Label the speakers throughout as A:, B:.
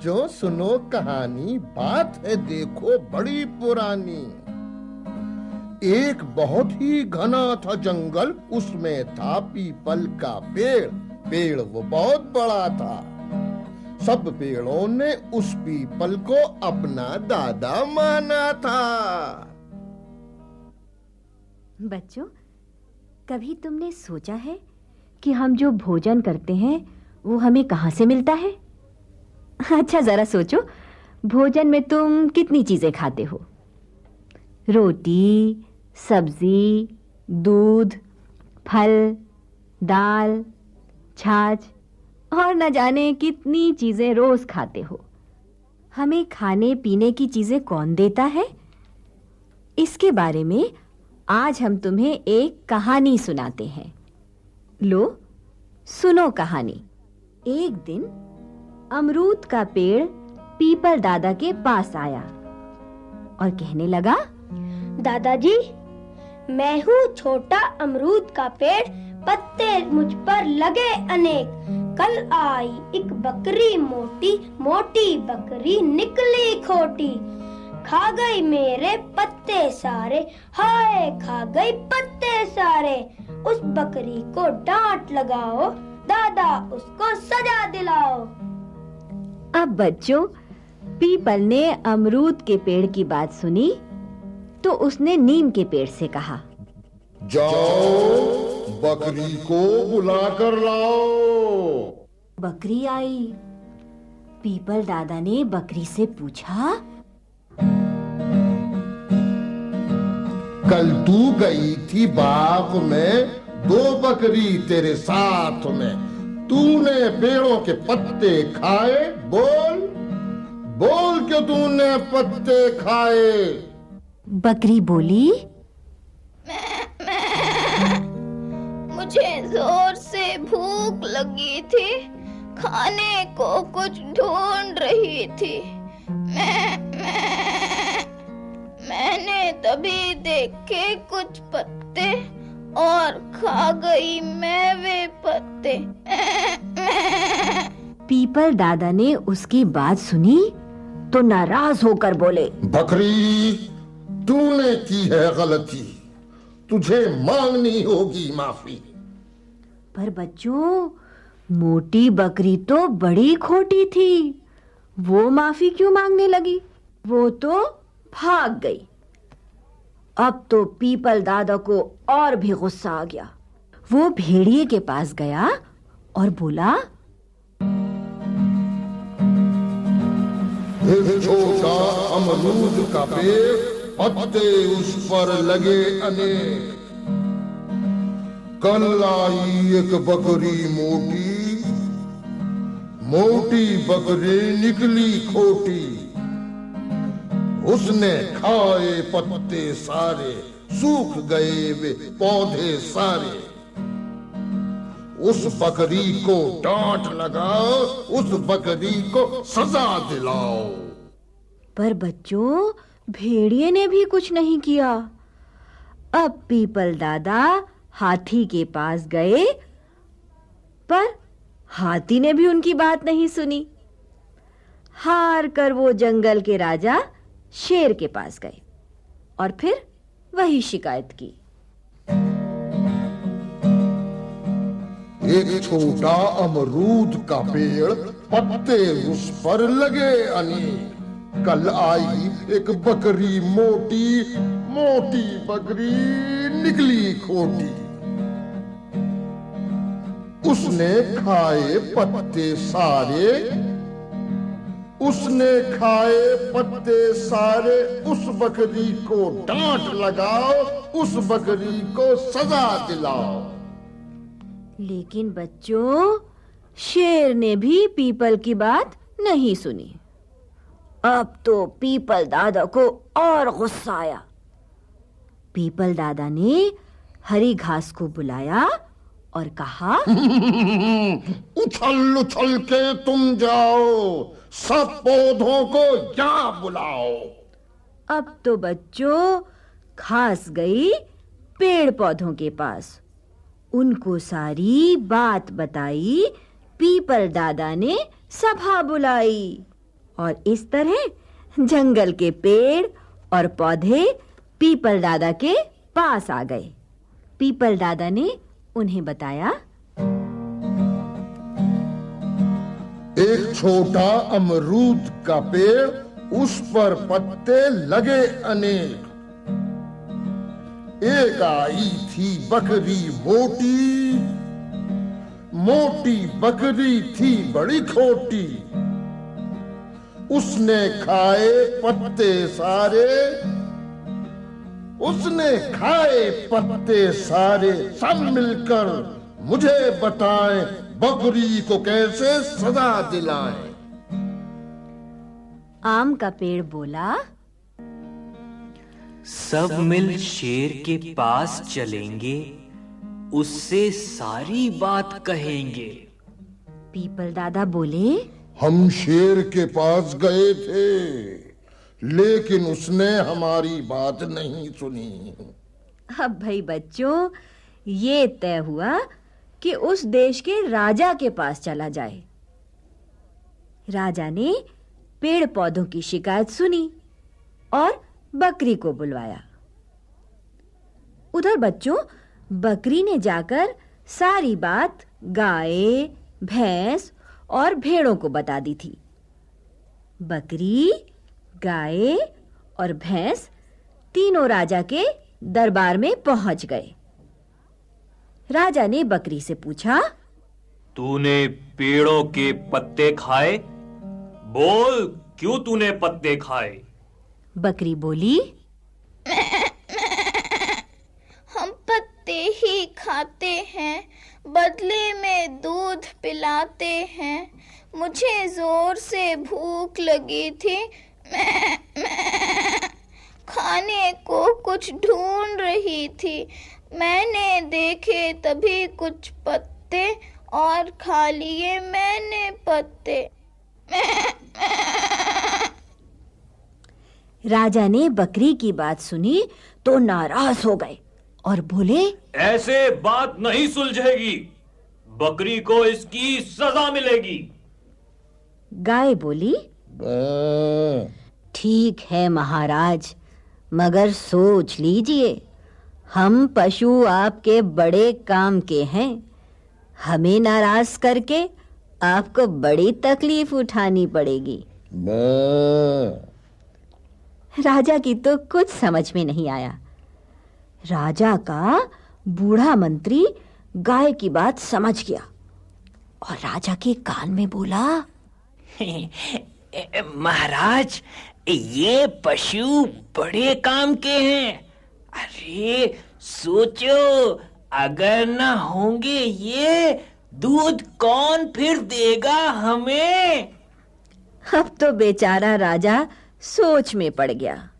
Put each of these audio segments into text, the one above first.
A: बच्चों सुनो कहानी, बात है देखो बड़ी पुरानी। एक बहुत ही घना था जंगल, उसमें था पीपल का पेड़। पेड़ वो बहुत बड़ा था। सब पेड़ों ने उस पीपल को अपना दादा माना था।
B: बच्चों, कभी तुमने सोचा है कि हम जो भोजन करते हैं, वो हमें कहाँ से मिलता है? अच्छा जरा सोचो। भोजन में तुम कितनी चीज़ें खाते हो? रोटी, सब्ज़ी, दूध, फल, दाल, छाछ, और न जाने कितनी चीज़ें रोज खाते हो। हमें खाने पीने की चीज़ें कौन देता है? इसके बारे में आज हम तुम्हें एक कहानी सुनाते हैं। लो, सुनो कहानी। एक दिन अमरूद का पेड़ पीपल दादा के पास आया और कहने लगा,
C: दादाजी, मैं हूँ छोटा अमरूद का पेड़। पत्ते मुझ पर लगे अनेक। कल आई एक बकरी मोटी मोटी बकरी निकली खोटी। खा गई मेरे पत्ते सारे, हाय, खा गई पत्ते सारे। उस बकरी को डांट लगाओ, दादा उसको सजा दिलाओ।
B: अब बच्चों पीपल ने अमरूद के पेड़ की बात सुनी तो उसने नीम के पेड़ से कहा
A: जाओ बकरी को बुला कर लाओ।
B: बकरी आई। पीपल दादा ने बकरी से पूछा
A: कल तू गई थी बाग में दो बकरी तेरे साथ में। तूने पेड़ों के पत्ते खाए बोल बोल क्यों तूने पत्ते खाए?
B: बकरी बोली
D: मुझे ज़ोर से भूख लगी थी खाने को कुछ ढूंढ रही थी। मैं, मैं, मैंने तभी देखे कुछ पत्ते और खा गई मैं वे पत्ते।
B: पीपल दादा ने उसकी बात सुनी तो नाराज़ होकर बोले
A: बकरी तूने की है गलती? तुझे मांगनी होगी माफ़ी।
B: पर बच्चों मोटी बकरी तो बड़ी खोटी थी। वो माफ़ी क्यों मांगने लगी? वो तो भाग गई। अब तो पीपल दादा को और भी गुस्सा आ गया। वो भेड़िए के पास गया और बोला
A: एक छोटा अमरूद का पेड़ पत्ते उस पर लगे अनेक। कल आई एक बकरी मोटी मोटी बकरी निकली खोटी। उसने खाए पत्ते सारे, सूख गए वे पौधे सारे। उस बकरी को डांट लगाओ, उस बकरी को सजा दिलाओ।
B: पर बच्चों, भेड़िए ने भी कुछ नहीं किया। अब पीपल दादा हाथी के पास गए, पर हाथी ने भी उनकी बात नहीं सुनी। हार कर वो जंगल के राजा शेर के पास गए और फिर वही शिकायत की।
A: एक छोटा अमरूद का पेड़ पत्ते उस पर लगे अनेक कल आई एक बकरी मोटी मोटी बकरी निकली खोटी। उसने खाए पत्ते सारे, उसने खाए पत्ते सारे, उस बकरी को डांट लगाओ, उस बकरी को सजा दिलाओ।
B: लेकिन बच्चों शेर ने भी पीपल की बात नहीं सुनी। अब तो पीपल दादा को और गुस्सा आया। पीपल दादा ने हरी घास को बुलाया और कहा
A: उछल उछल के तुम जाओ सब पौधों को यहाँ बुलाओ।
B: अब तो बच्चों खास गई पेड़ पौधों के पास। उनको सारी बात बताई, पीपल दादा ने सभा बुलाई। और इस तरह जंगल के पेड़ और पौधे पीपल दादा के पास आ गए। पीपल दादा ने उन्हें बताया,
A: एक छोटा अमरूद का पेड़ उस पर पत्ते लगे अनेक। एक आई थी बकरी मोटी। मोटी बकरी थी बड़ी खोटी। उसने खाए पत्ते सारे। उसने खाए पत्ते सारे। सब मिलकर मुझे बताएँ, बकरी को कैसे सजा दिलाएँ।
B: आम का पेड़ बोला
E: सब मिल शेर के पास चलेंगे उससे सारी बात कहेंगे।
B: पीपल दादा बोले
A: हम शेर के पास गए थे लेकिन उसने हमारी बात नहीं सुनी।
B: अब भाई बच्चों ये तय हुआ कि उस देश के राजा के पास चला जाए। राजा ने पेड़ पौधों की शिकायत सुनी और बकरी को बुलवाया। उधर बच्चों, बकरी ने जाकर सारी बात गाय, भैंस और भेड़ों को बता दी थी। बकरी, गाय और भैंस तीनों राजा के दरबार में पहुँच गए। राजा ने बकरी से पूछा,
E: तूने पेड़ों के पत्ते खाए? बोल, क्यों तूने पत्ते खाए?
B: बकरी बोली
D: हम पत्ते ही खाते हैं बदले में दूध पिलाते हैं। मुझे ज़ोर से भूख लगी थी। मैं, मैं खाने को कुछ ढूंढ रही थी। मैंने देखे तभी कुछ पत्ते और खा लिए मैंने पत्ते।
B: राजा ने बकरी की बात सुनी तो नाराज़ हो गए और बोले
E: ऐसे बात नहीं सुलझेगी। बकरी को इसकी सजा मिलेगी।
B: गाय बोली ठीक है महाराज मगर सोच लीजिए हम पशु आपके बड़े काम के हैं। हमें नाराज़ करके आपको बड़ी तकलीफ़ उठानी पड़ेगी।
A: बा-
B: राजा की तो कुछ समझ में नहीं आया। राजा का बूढ़ा मंत्री गाय की बात समझ गया और राजा के कान में बोला
F: महाराज ये पशु बड़े काम के हैं। अरे सोचो अगर ना होंगे ये दूध कौन फिर देगा हमें?
B: अब तो बेचारा राजा सोच में पड़ गया।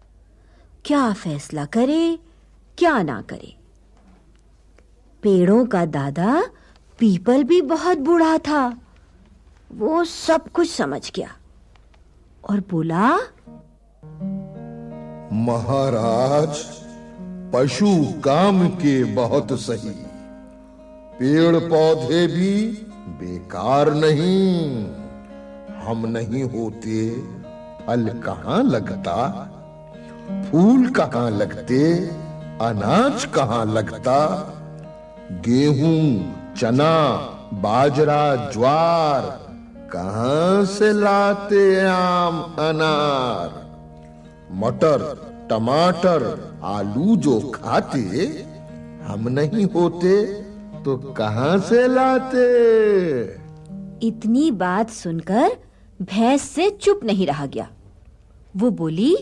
B: क्या फैसला करे, क्या ना करे। पेड़ों का दादा पीपल भी बहुत बूढ़ा था। वो सब कुछ समझ गया और बोला,
A: महाराज, पशु काम के बहुत सही। पेड़ पौधे भी बेकार नहीं। हम नहीं होते फल कहाँ लगता? फूल कहाँ लगते? अनाज कहाँ लगता? गेहूँ, चना, बाजरा, ज्वार, कहाँ से लाते आम, अनार? मटर, टमाटर, आलू जो खाते, हम नहीं होते तो कहाँ से लाते?
B: इतनी बात सुनकर भैंस से चुप नहीं रहा गया। वो बोली,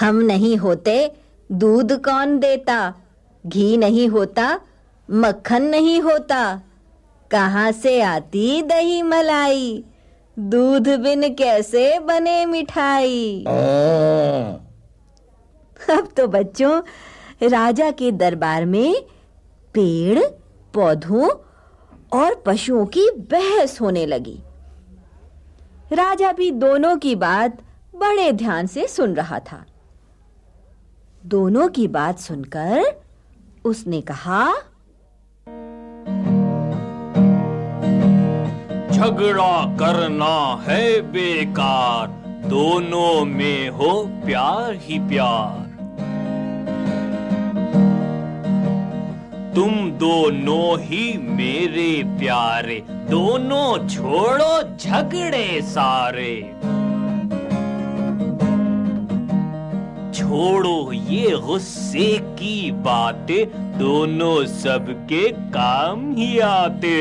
B: हम नहीं होते, दूध कौन देता? घी नहीं होता, मक्खन नहीं होता। कहाँ से आती दही मलाई? दूध बिन कैसे बने मिठाई। अब तो बच्चों, राजा के दरबार में पेड़, पौधों और पशुओं की बहस होने लगी। राजा भी दोनों की बात बड़े ध्यान से सुन रहा था। दोनों की बात सुनकर उसने कहा,
E: झगड़ा करना है बेकार, दोनों में हो प्यार ही प्यार। तुम दोनों ही मेरे प्यारे, दोनों छोड़ो झगड़े सारे। छोड़ो ये गुस्से की बातें, दोनों सबके काम ही आते।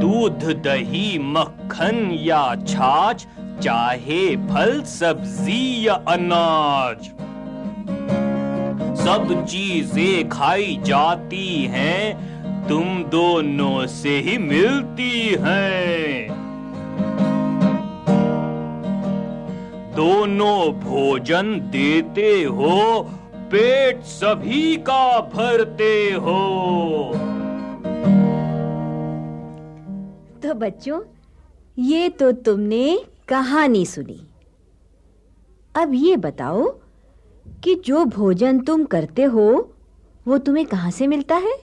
E: दूध, दही, मक्खन या छाछ, चाहे फल, सब्ज़ी या अनाज। सब चीज़ें खाई जाती हैं, तुम दोनों से ही मिलती हैं। दोनों भोजन देते हो, पेट सभी का भरते हो।
B: तो बच्चों, ये तो तुमने कहानी सुनी। अब ये बताओ कि जो भोजन तुम करते हो, वो तुम्हें कहाँ से मिलता है?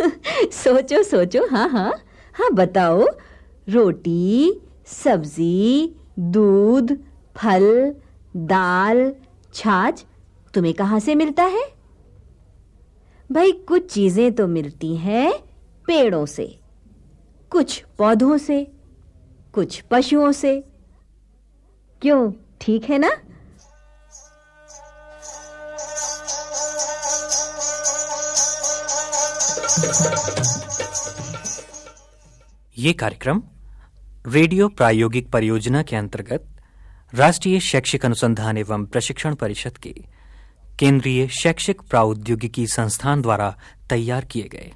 B: सोचो सोचो हाँ हाँ हाँ बताओ। रोटी, सब्ज़ी, दूध, फल, दाल, छाछ, तुम्हें कहाँ से मिलता है? भाई, कुछ चीज़ें तो मिलती हैं पेड़ों से, कुछ पौधों से, कुछ पशुओं से। क्यों? ठीक है ना?
G: ये कार्यक्रम रेडियो प्रायोगिक परियोजना के अंतर्गत राष्ट्रीय शैक्षिक अनुसंधान एवं प्रशिक्षण परिषद के केंद्रीय शैक्षिक प्रौद्योगिकी संस्थान द्वारा तैयार किए गए।